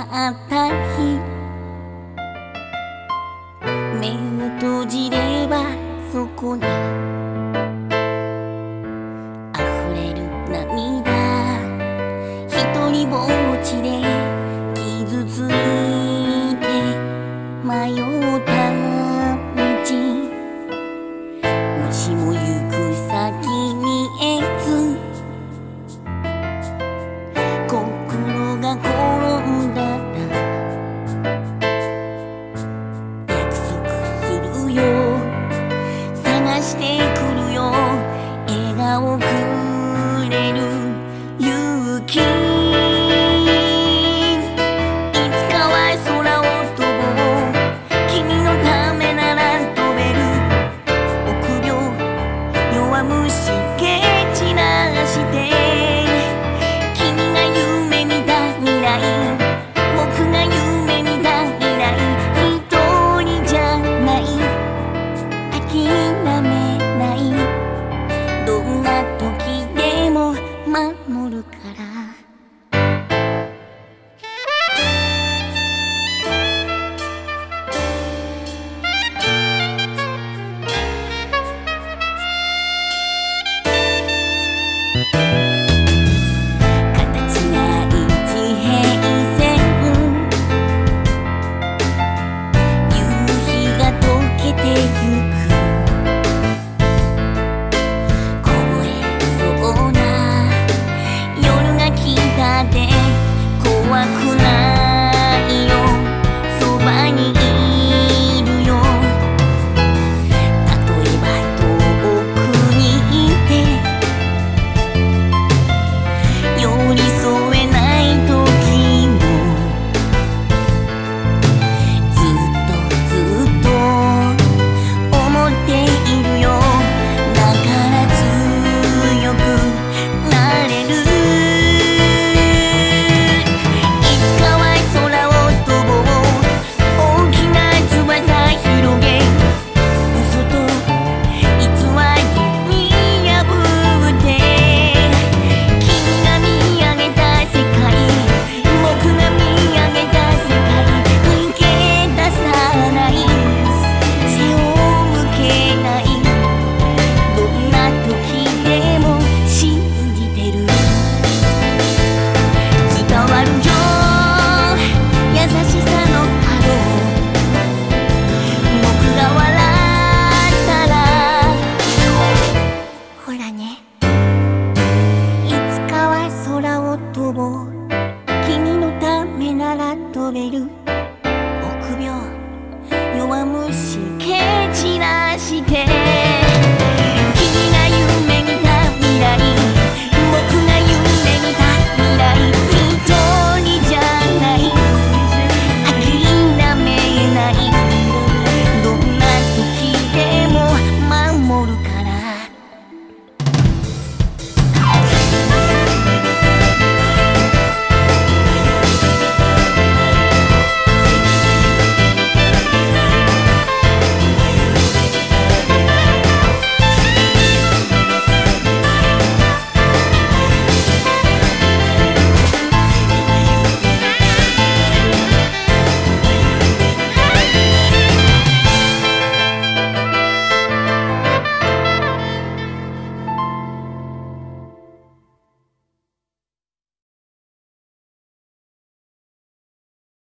った日目を閉じればそこに。溢れる涙。一人ぼっちで傷ついて迷う。